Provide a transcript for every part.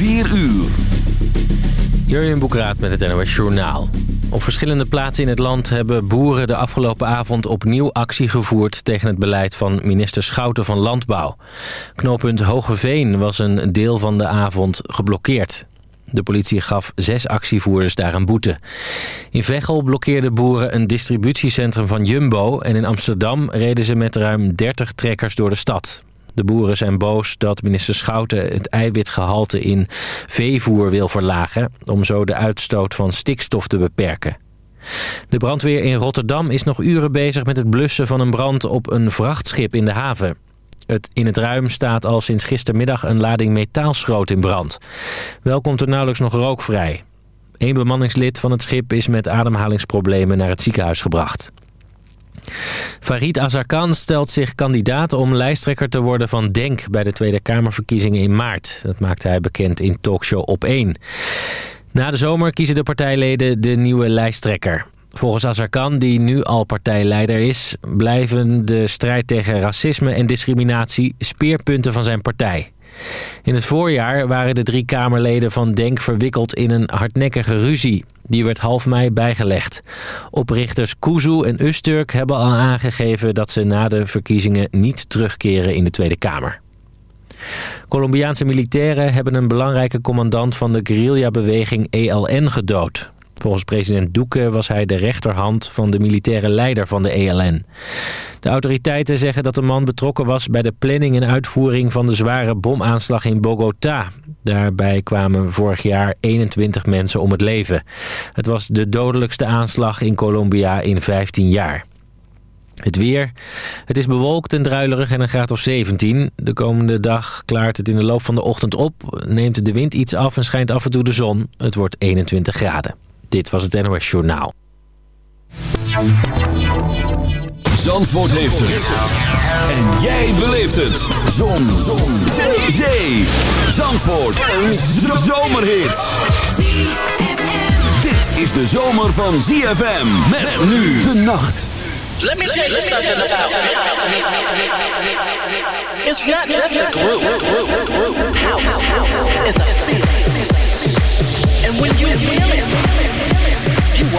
4 uur. Jurjen Boekraat met het NOS Journaal. Op verschillende plaatsen in het land hebben boeren de afgelopen avond opnieuw actie gevoerd tegen het beleid van minister Schouten van Landbouw. Knooppunt Hogeveen was een deel van de avond geblokkeerd. De politie gaf zes actievoerders daar een boete. In Veghel blokkeerden boeren een distributiecentrum van Jumbo... en in Amsterdam reden ze met ruim 30 trekkers door de stad. De boeren zijn boos dat minister Schouten het eiwitgehalte in veevoer wil verlagen... om zo de uitstoot van stikstof te beperken. De brandweer in Rotterdam is nog uren bezig met het blussen van een brand op een vrachtschip in de haven. Het, in het ruim staat al sinds gistermiddag een lading metaalschroot in brand. Wel komt er nauwelijks nog rook vrij. Eén bemanningslid van het schip is met ademhalingsproblemen naar het ziekenhuis gebracht. Farid Azarkan stelt zich kandidaat om lijsttrekker te worden van DENK... bij de Tweede Kamerverkiezingen in maart. Dat maakte hij bekend in talkshow Op 1. Na de zomer kiezen de partijleden de nieuwe lijsttrekker. Volgens Azarkan, die nu al partijleider is... blijven de strijd tegen racisme en discriminatie speerpunten van zijn partij. In het voorjaar waren de drie Kamerleden van DENK verwikkeld in een hardnekkige ruzie. Die werd half mei bijgelegd. Oprichters Kuzu en Usturk hebben al aangegeven dat ze na de verkiezingen niet terugkeren in de Tweede Kamer. Colombiaanse militairen hebben een belangrijke commandant van de guerrillabeweging ELN gedood. Volgens president Duque was hij de rechterhand van de militaire leider van de ELN. De autoriteiten zeggen dat de man betrokken was bij de planning en uitvoering van de zware bomaanslag in Bogota. Daarbij kwamen vorig jaar 21 mensen om het leven. Het was de dodelijkste aanslag in Colombia in 15 jaar. Het weer. Het is bewolkt en druilerig en een graad of 17. De komende dag klaart het in de loop van de ochtend op. Neemt de wind iets af en schijnt af en toe de zon. Het wordt 21 graden. Dit was het NOS Journaal. Zandvoort heeft het. En jij beleeft het. Zon. Zon. Zee. Zee. Zandvoort. Een zomerhit. Dit is de zomer van ZFM. Met nu de nacht. Let me tell you something about house. It's not just a group. House. It's a feeling. And when you feel it,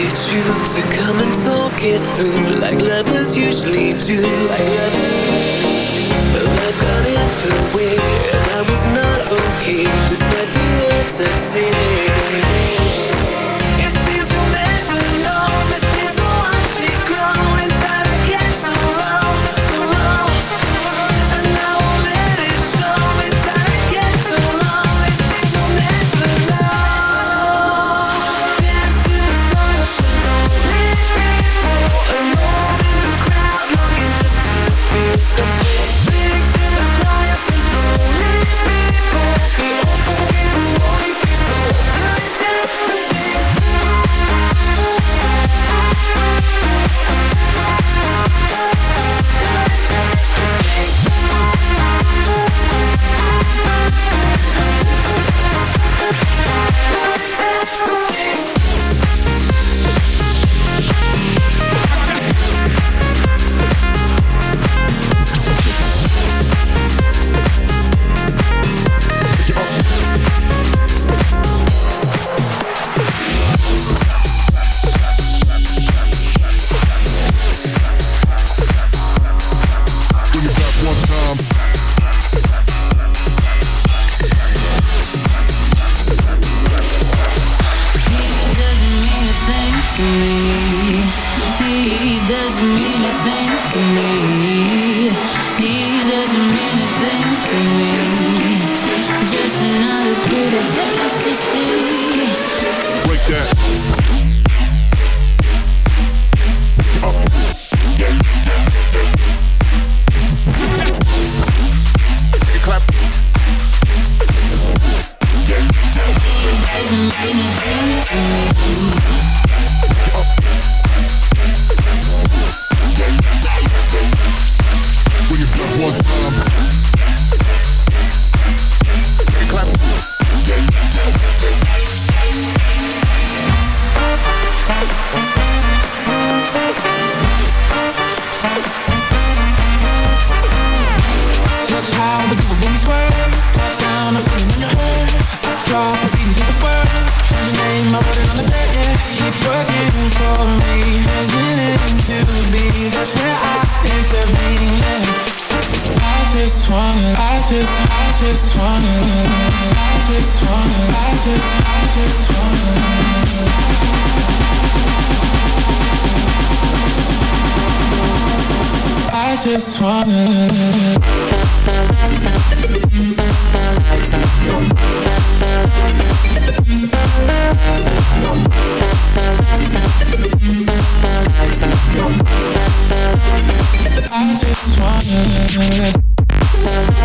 wanted you to come and talk it through like lovers usually do. But life got in the way and I was not okay despite the words I'd say. wanna, I just, I just wanna, I just wanna, I just, I just wanna. I just wanna I just wanna Thank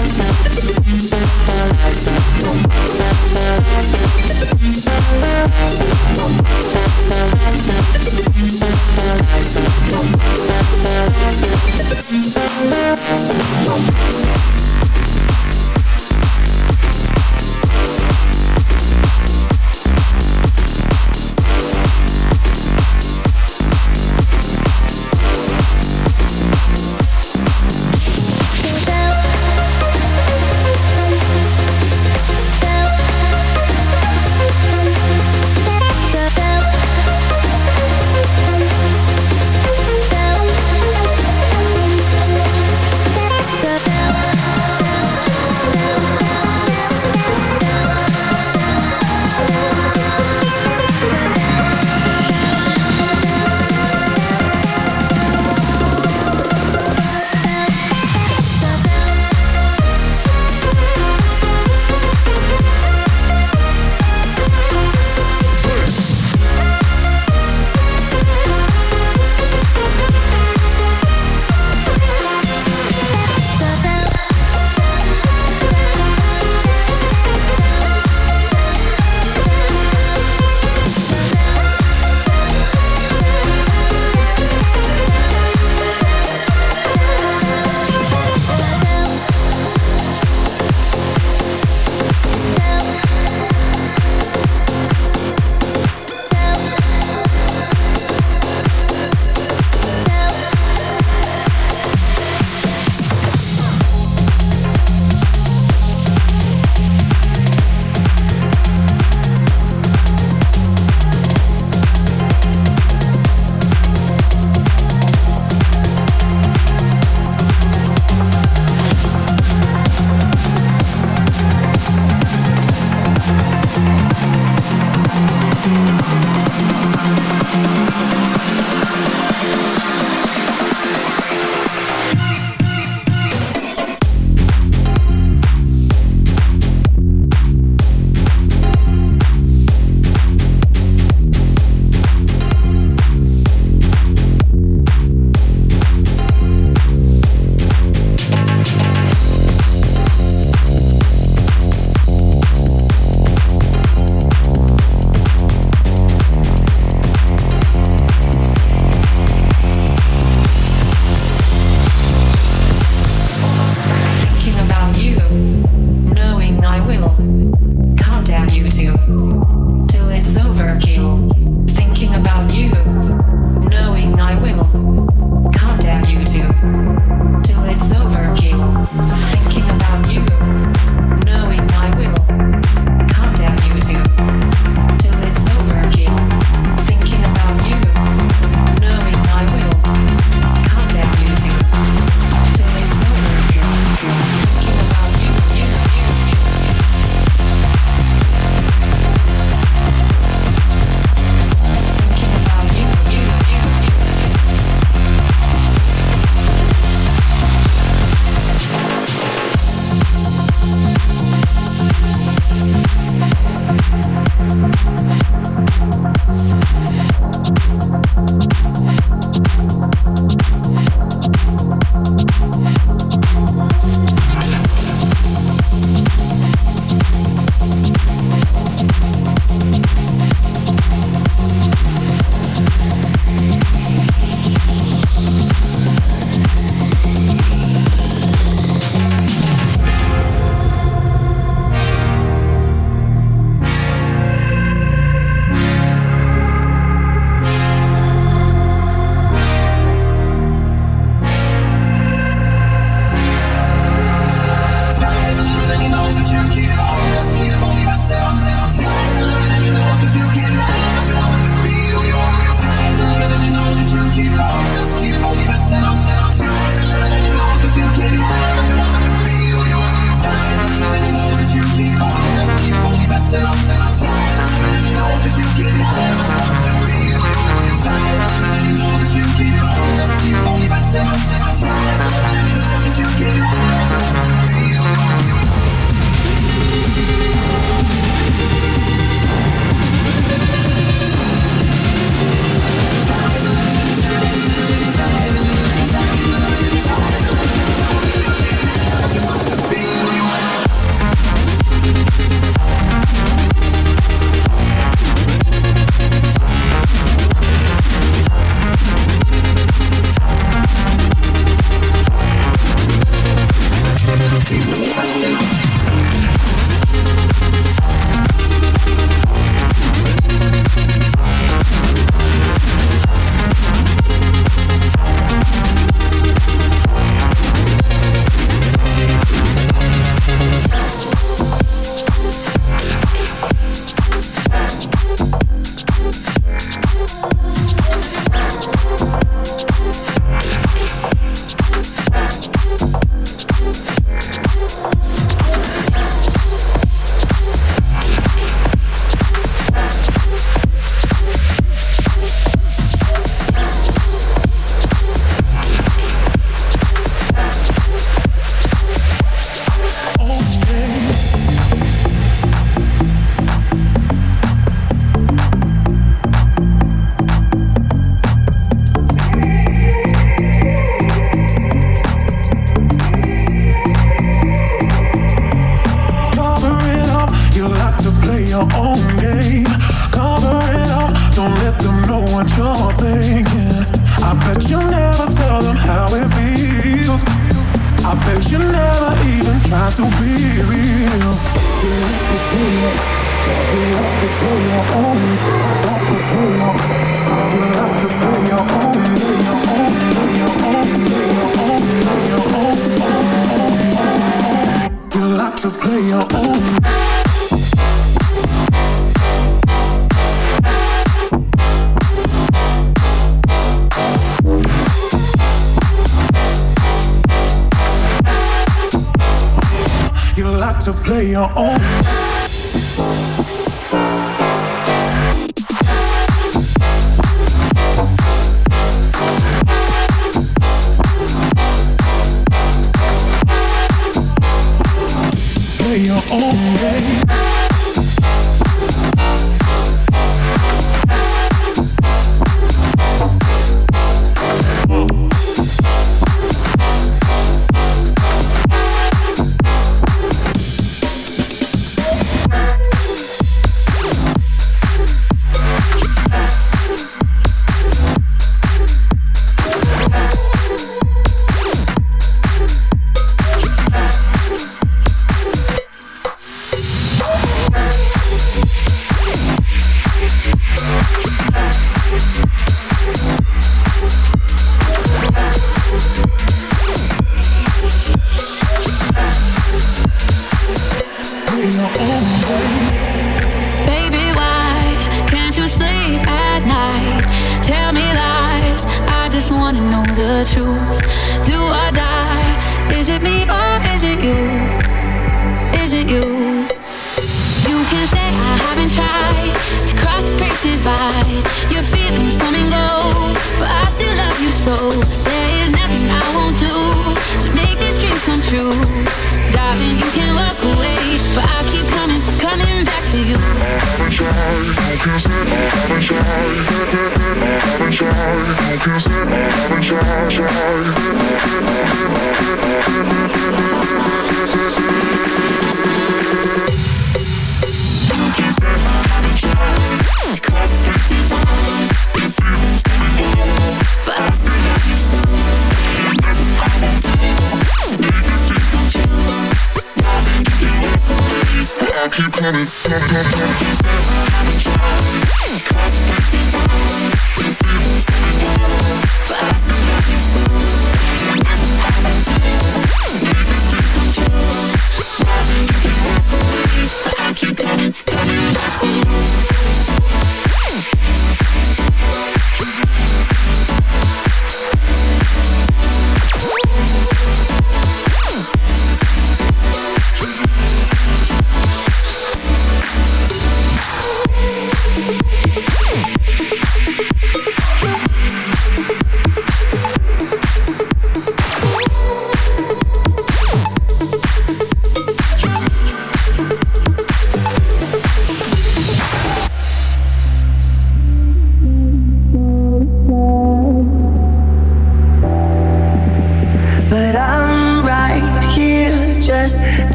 to play your own. I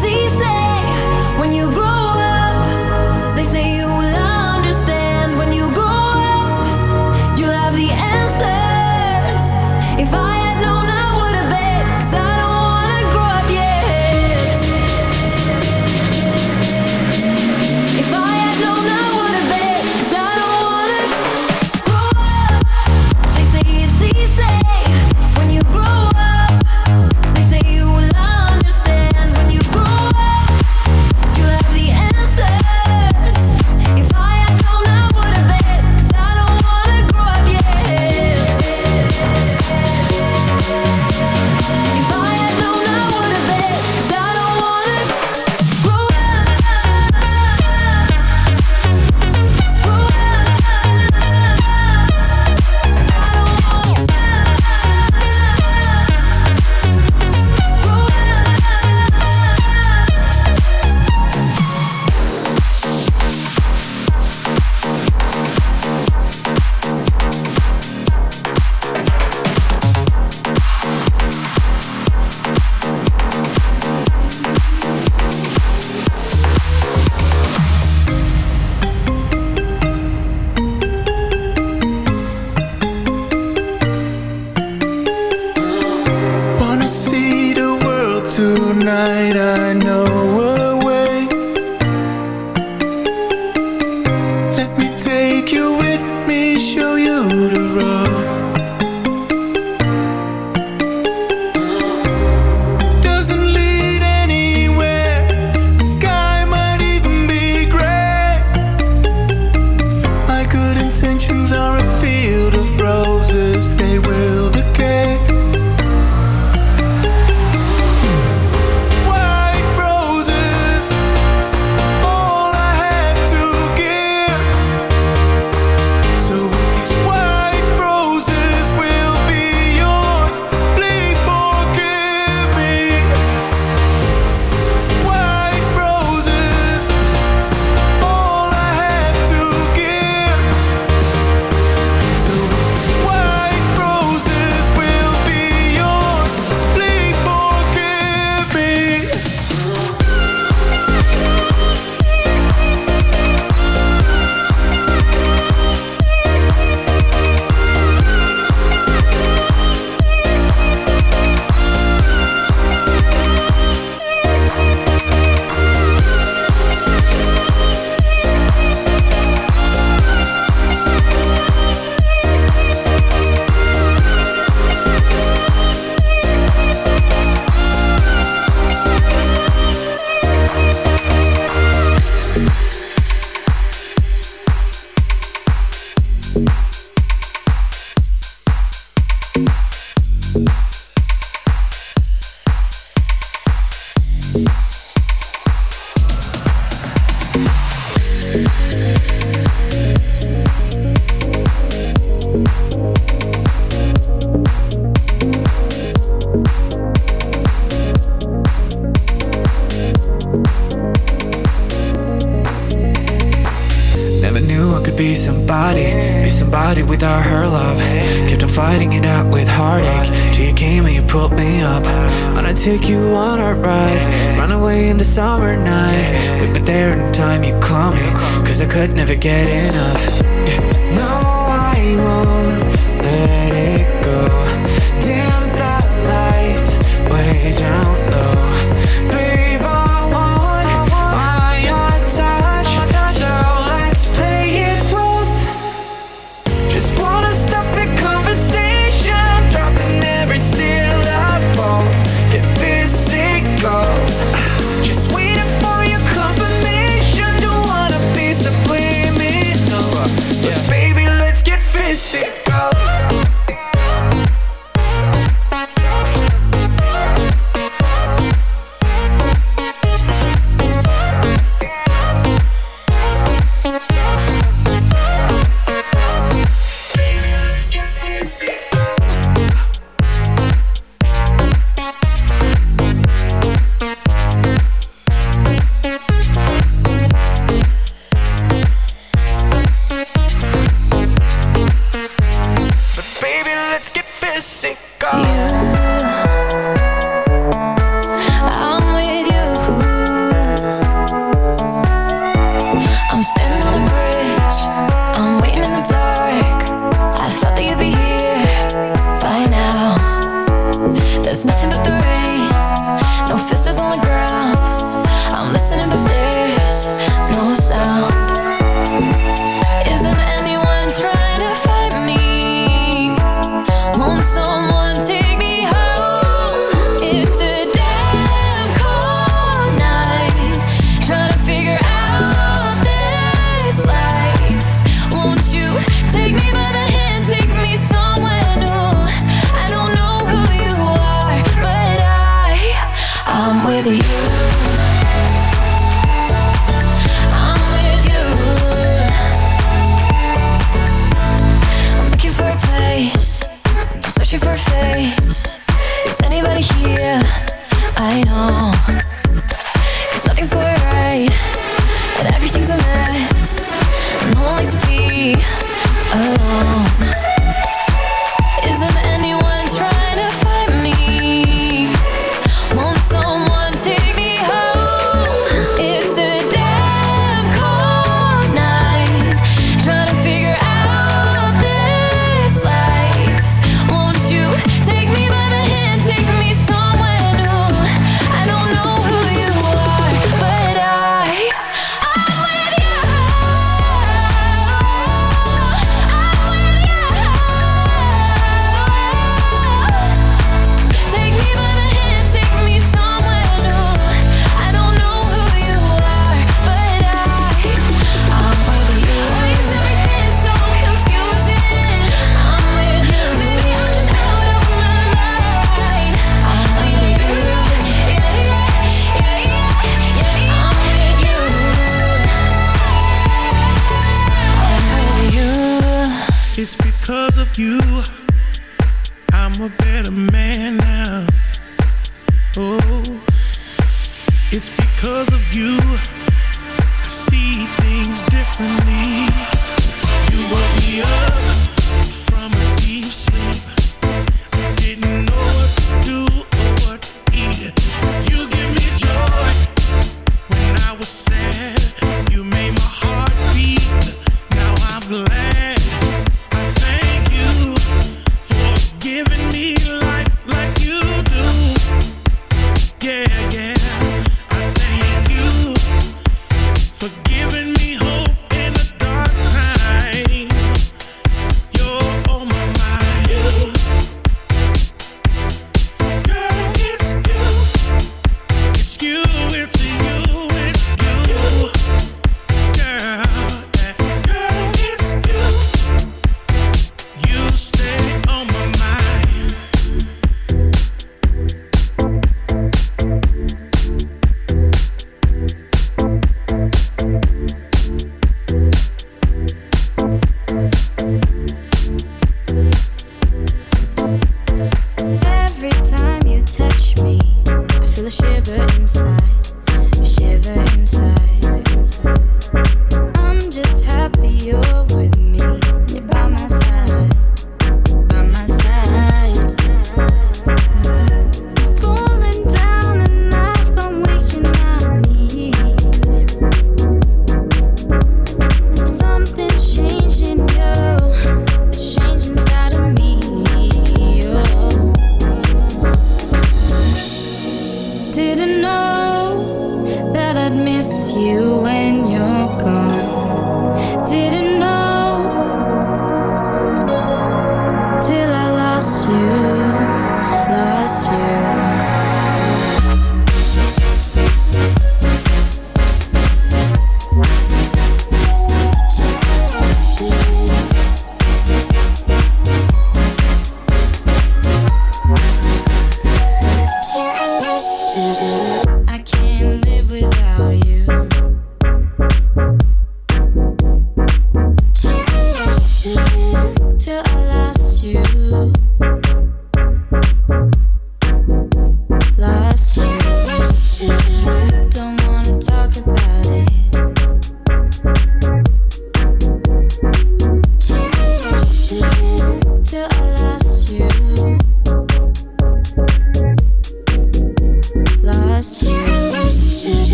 it's easy. When you grow away in the summer night. We'd be there in time, you call me Cause I could never get enough.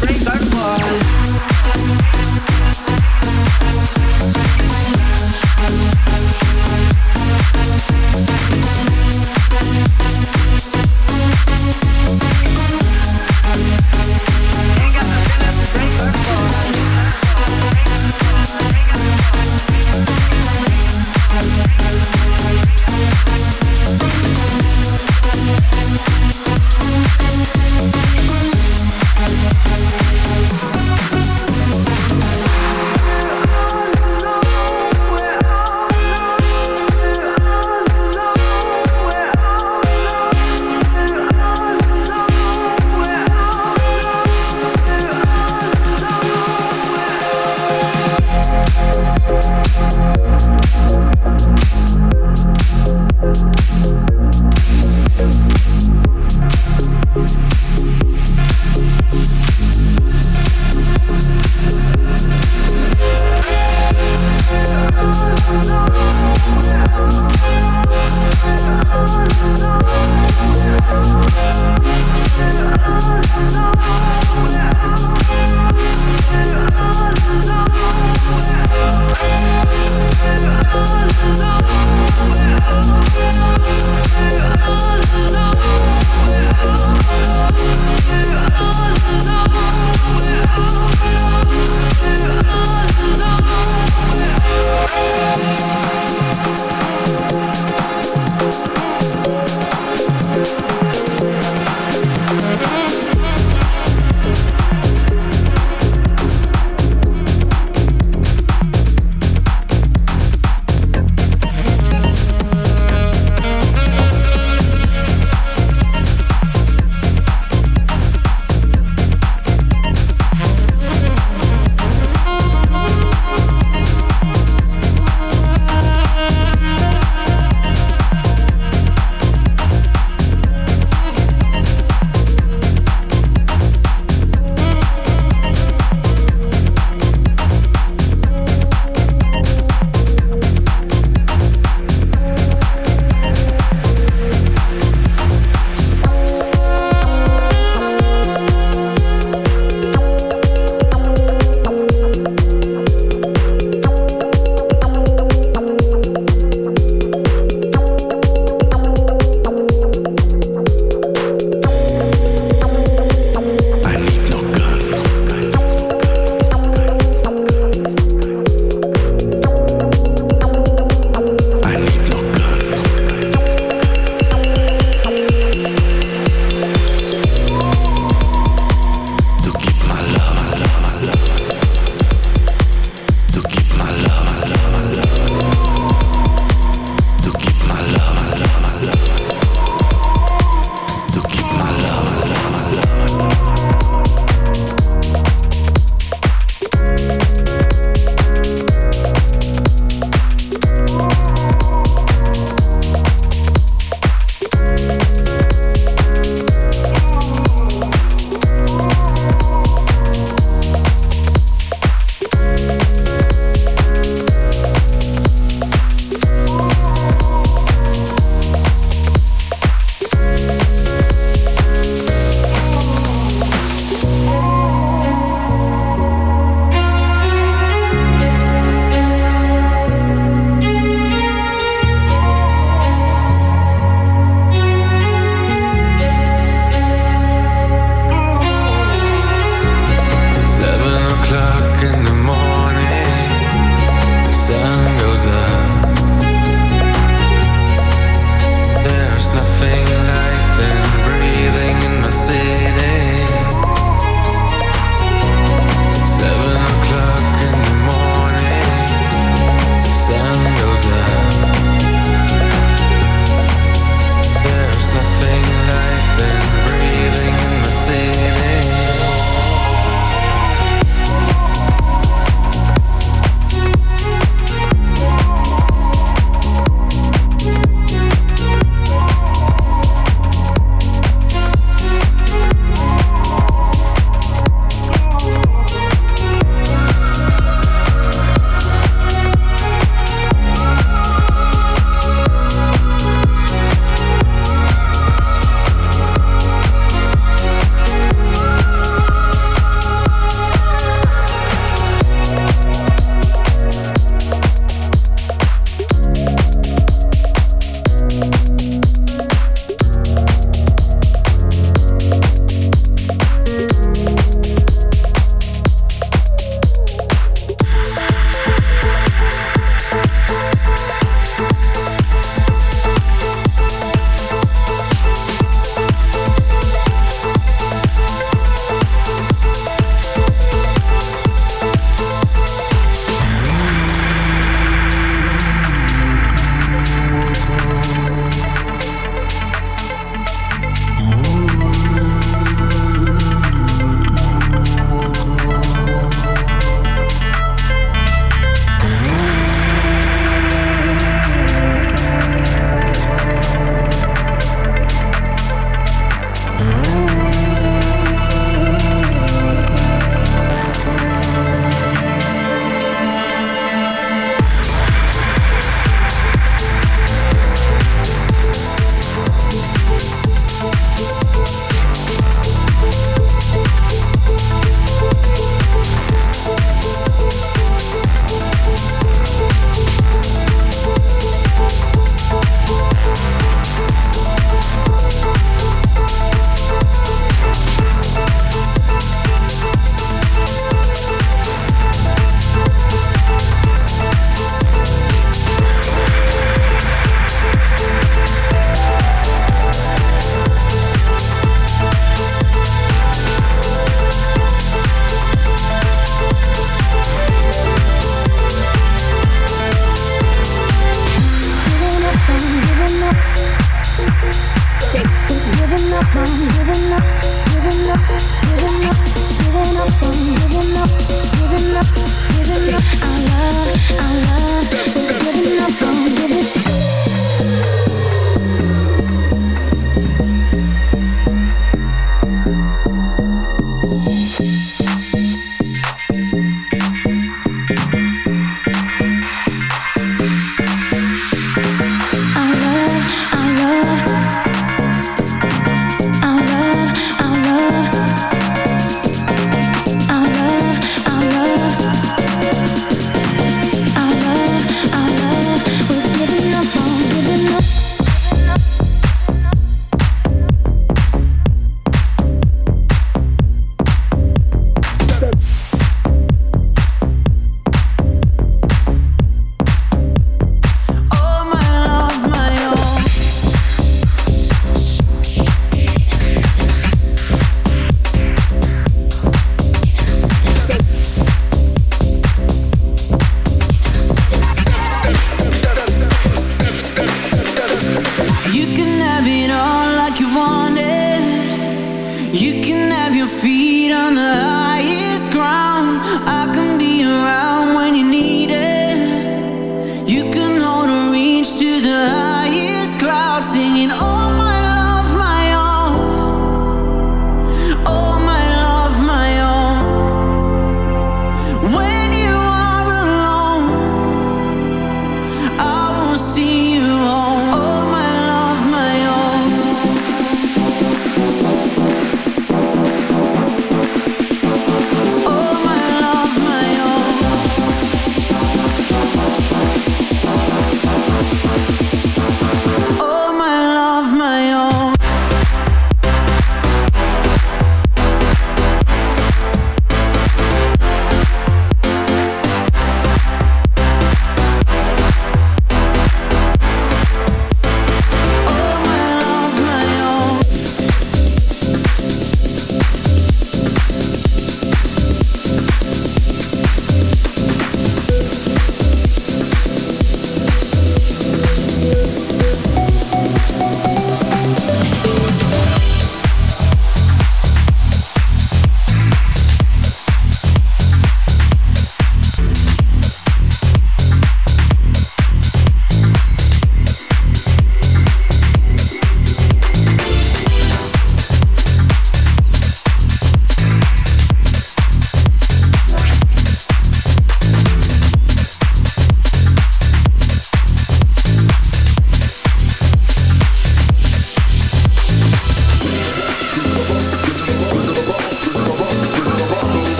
break our fall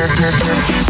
Yeah.